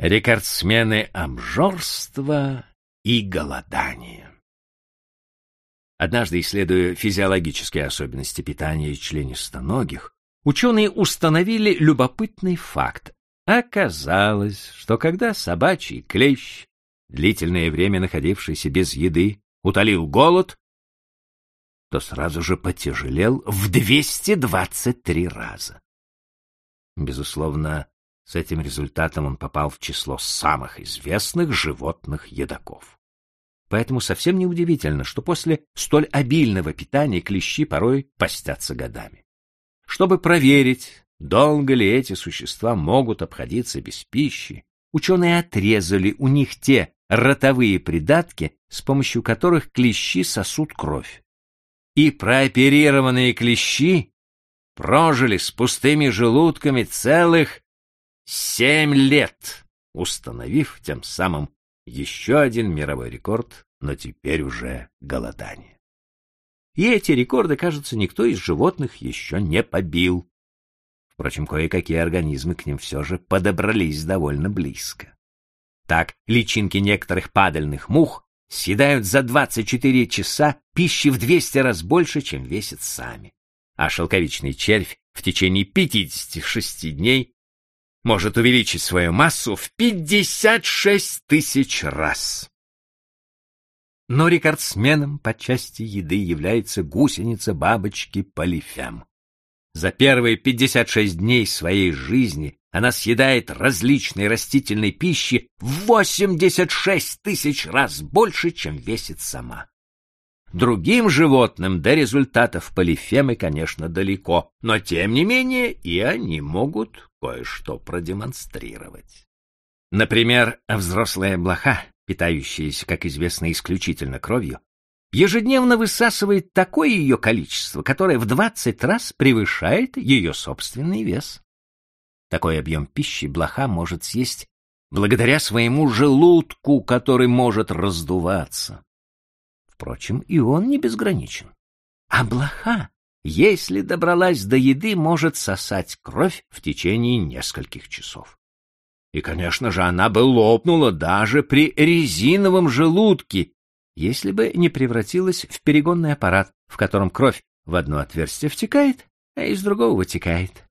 Рекордсмены обжорства и голодания. Однажды, исследуя физиологические особенности питания членистоногих, ученые установили любопытный факт. Оказалось, что когда собачий клещ, длительное время находившийся без еды, утолил голод, то сразу же потяжелел в 223 раза. Безусловно, с этим результатом он попал в число самых известных животных едоков. Поэтому совсем не удивительно, что после столь обильного питания клещи порой постятся годами. Чтобы проверить, долго ли эти существа могут обходиться без пищи, ученые отрезали у них те ротовые придатки, с помощью которых клещи сосут кровь. И прооперированные клещи прожили с пустыми желудками целых Семь лет, установив тем самым еще один мировой рекорд, но теперь уже голодание. И эти рекорды, кажется, никто из животных еще не побил. Впрочем, кое-какие организмы к ним все же подобрались довольно близко. Так, личинки некоторых падальных мух съедают за 24 часа пищи в 200 раз больше, чем весят сами. А шелковичный червь в течение 56 дней может увеличить свою массу в 56 тысяч раз. Но рекордсменом по части еды является гусеница бабочки Полифем. За первые 56 дней своей жизни она съедает различной растительной пищи в 86 тысяч раз больше, чем весит сама. Другим животным до результатов полифемы, конечно, далеко, но тем не менее и они могут кое-что продемонстрировать. Например, взрослая блоха, питающаяся, как известно, исключительно кровью, ежедневно высасывает такое ее количество, которое в 20 раз превышает ее собственный вес. Такой объем пищи блоха может съесть благодаря своему желудку, который может раздуваться. Впрочем, и он не безграничен. А блоха, если добралась до еды, может сосать кровь в течение нескольких часов. И, конечно же, она бы лопнула даже при резиновом желудке, если бы не превратилась в перегонный аппарат, в котором кровь в одно отверстие втекает, а из другого вытекает.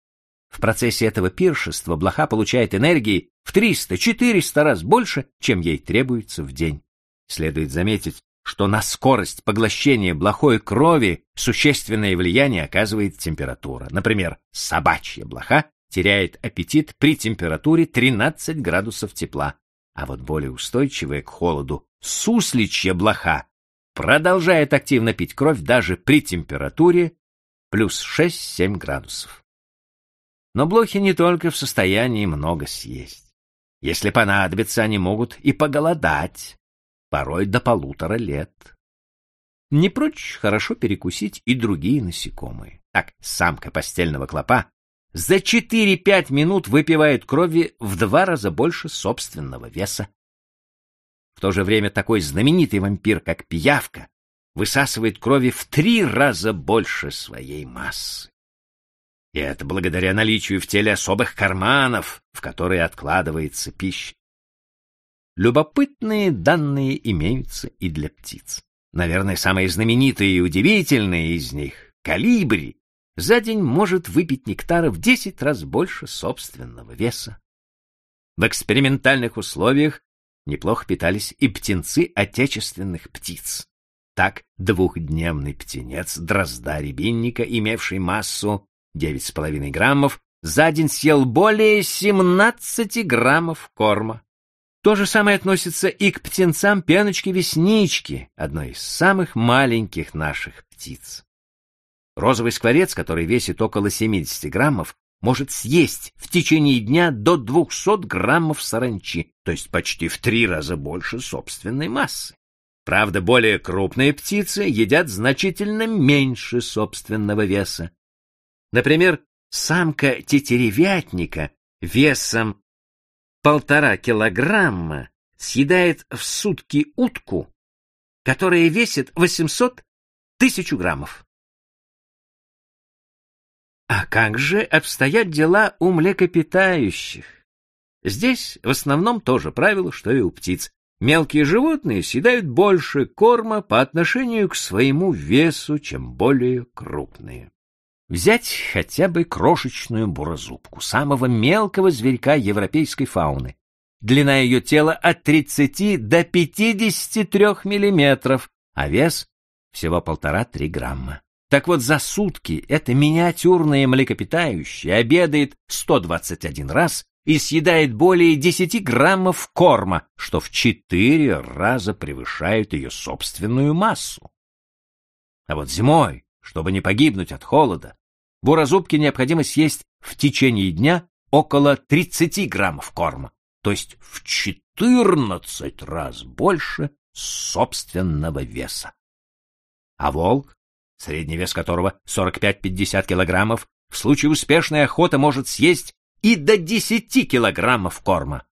В процессе этого пиршества блоха получает энергии в 300-400 раз больше, чем ей требуется в день. Следует заметить, что на скорость поглощения блохой крови существенное влияние оказывает температура. Например, собачья блоха теряет аппетит при температуре 13 градусов тепла, а вот более устойчивая к холоду сусличья блоха продолжает активно пить кровь даже при температуре плюс 6-7 градусов. Но блохи не только в состоянии много съесть. Если понадобится, они могут и поголодать, порой до полутора лет. Не прочь хорошо перекусить и другие насекомые. Так, самка постельного клопа за 4-5 минут выпивает крови в два раза больше собственного веса. В то же время такой знаменитый вампир, как пиявка, высасывает крови в три раза больше своей массы. И это благодаря наличию в теле особых карманов, в которые откладывается пища. Любопытные данные имеются и для птиц. Наверное, самые знаменитые и удивительные из них — калибри. За день может выпить нектара в 10 раз больше собственного веса. В экспериментальных условиях неплохо питались и птенцы отечественных птиц. Так, двухдневный птенец дрозда-рябинника, имевший массу 9,5 граммов, за день съел более 17 граммов корма. То же самое относится и к птенцам пеночки-веснички, одной из самых маленьких наших птиц. Розовый скворец, который весит около 70 граммов, может съесть в течение дня до 200 граммов саранчи, то есть почти в три раза больше собственной массы. Правда, более крупные птицы едят значительно меньше собственного веса. Например, самка тетеревятника весом полтора килограмма съедает в сутки утку, которая весит 800 тысяч граммов. А как же обстоят дела у млекопитающих? Здесь в основном то же правило, что и у птиц. Мелкие животные съедают больше корма по отношению к своему весу, чем более крупные. Взять хотя бы крошечную бурозубку, самого мелкого зверька европейской фауны. Длина ее тела от 30 до 53 миллиметров, а вес всего полтора-три грамма. Так вот, за сутки это миниатюрное млекопитающее обедает 121 раз и съедает более 10 граммов корма, что в 4 раза превышает ее собственную массу. А вот зимой, чтобы не погибнуть от холода, бурозубке необходимо съесть в течение дня около 30 граммов корма, то есть в 14 раз больше собственного веса. А волк, средний вес которого 45-50 килограммов, в случае успешной охоты может съесть и до 10 килограммов корма.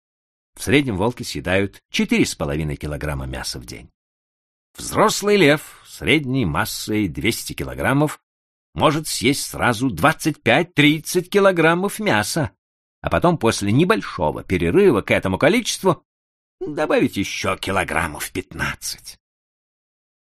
В среднем волки съедают 4,5 килограмма мяса в день. Взрослый лев средней массой 200 килограммов может съесть сразу 25-30 килограммов мяса, а потом после небольшого перерыва к этому количеству добавить еще килограммов 15.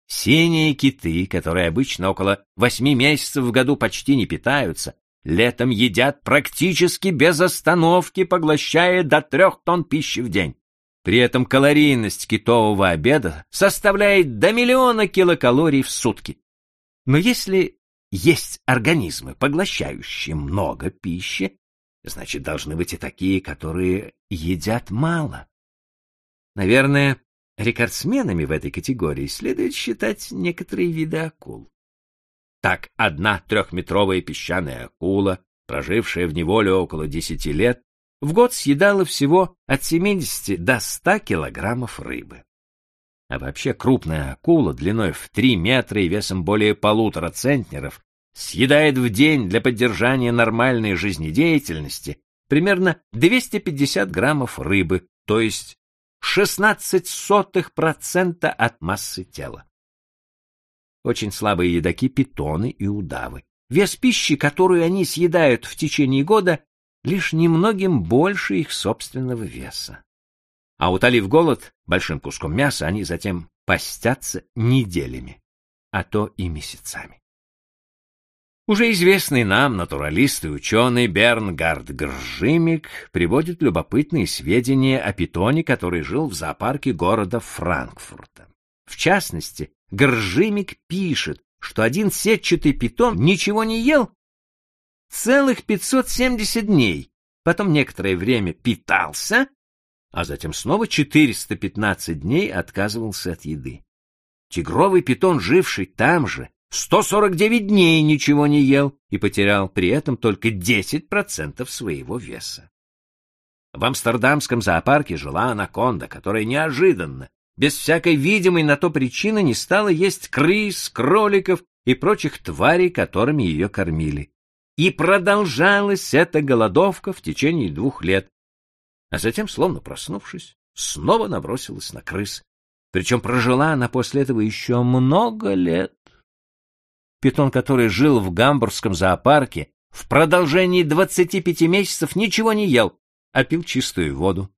Синие киты, которые обычно около 8 месяцев в году почти не питаются, Летом едят практически без остановки, поглощая до трех тонн пищи в день. При этом калорийность китового обеда составляет до миллиона килокалорий в сутки. Но если есть организмы, поглощающие много пищи, значит, должны быть и такие, которые едят мало. Наверное, рекордсменами в этой категории следует считать некоторые виды акул. Так одна трехметровая песчаная акула, прожившая в неволе около десяти лет, в год съедала всего от 70 до 100 килограммов рыбы. А вообще крупная акула длиной в 3 метра и весом более полутора центнеров съедает в день для поддержания нормальной жизнедеятельности примерно 250 граммов рыбы, то есть 16% от массы тела. Очень слабые едоки — питоны и удавы. Вес пищи, которую они съедают в течение года, лишь немногим больше их собственного веса. А утолив голод большим куском мяса, они затем постятся неделями, а то и месяцами. Уже известный нам натуралист и ученый Бернгард Гржимик приводит любопытные сведения о питоне, который жил в зоопарке города Франкфурта. В частности, Горжимик пишет, что один сетчатый питон ничего не ел целых 570 дней, потом некоторое время питался, а затем снова 415 дней отказывался от еды. Тигровый питон, живший там же, 149 дней ничего не ел и потерял при этом только 10% своего веса. В амстердамском зоопарке жила анаконда, которая неожиданно без всякой видимой на то причины не стала есть крыс, кроликов и прочих тварей, которыми ее кормили. И продолжалась эта голодовка в течение двух лет. А затем, словно проснувшись, снова набросилась на крыс. Причем прожила она после этого еще много лет. Питон, который жил в гамбургском зоопарке, в продолжении 25 месяцев ничего не ел, а пил чистую воду.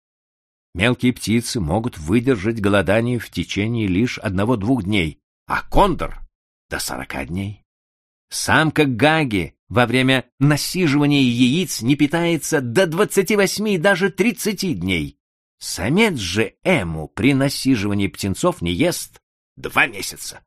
Мелкие птицы могут выдержать голодание в течение лишь одного-двух дней, а кондор — до сорока дней. Самка гаги во время насиживания яиц не питается до двадцати восьми и даже тридцати дней. Самец же эму при насиживании птенцов не ест два месяца.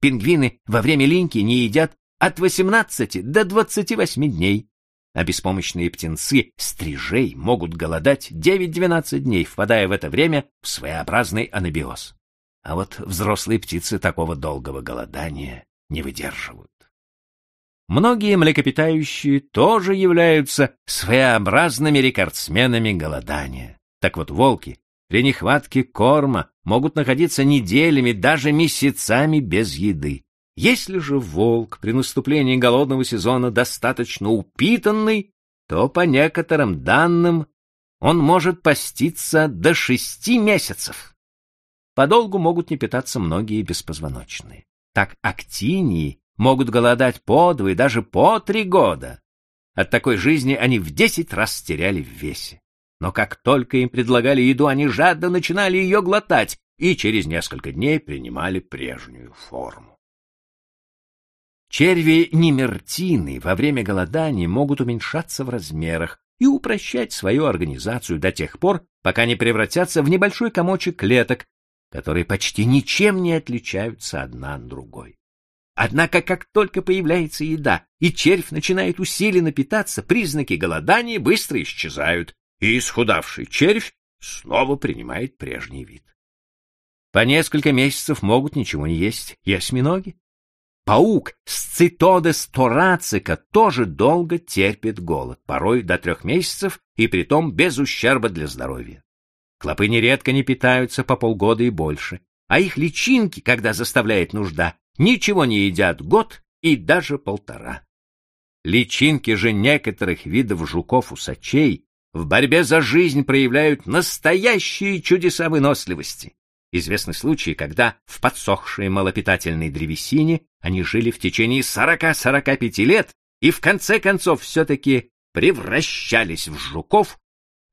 Пингвины во время линьки не едят от восемнадцати до двадцати восьми дней а беспомощные птенцы стрижей могут голодать 9-12 дней, впадая в это время в своеобразный анабиоз. А вот взрослые птицы такого долгого голодания не выдерживают. Многие млекопитающие тоже являются своеобразными рекордсменами голодания. Так вот, волки при нехватке корма могут находиться неделями, даже месяцами без еды. Если же волк при наступлении голодного сезона достаточно упитанный, то, по некоторым данным, он может поститься до шести месяцев. Подолгу могут не питаться многие беспозвоночные. Так актинии могут голодать по два и даже по три года. От такой жизни они в десять раз теряли в весе. но как только им предлагали еду, они жадно начинали ее глотать и через несколько дней принимали прежнюю форму. Черви немертины во время голодания могут уменьшаться в размерах и упрощать свою организацию до тех пор, пока не превратятся в небольшой комочек клеток, которые почти ничем не отличаются одна от другой. Однако, как только появляется еда, и червь начинает усиленно питаться, признаки голодания быстро исчезают, и исхудавший червь снова принимает прежний вид. По несколько месяцев могут ничего не есть и осьминоги. Паук Сцитодес торацика тоже долго терпит голод, порой до трех месяцев, и притом без ущерба для здоровья. Клопы нередко не питаются по полгода и больше, а их личинки, когда заставляет нужда, ничего не едят год и даже полтора. Личинки же некоторых видов жуков-усачей в борьбе за жизнь проявляют настоящие чудеса выносливости. Известны случаи, когда в подсохшей малопитательной древесине они жили в течение 40-45 лет и в конце концов все-таки превращались в жуков,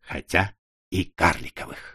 хотя и карликовых.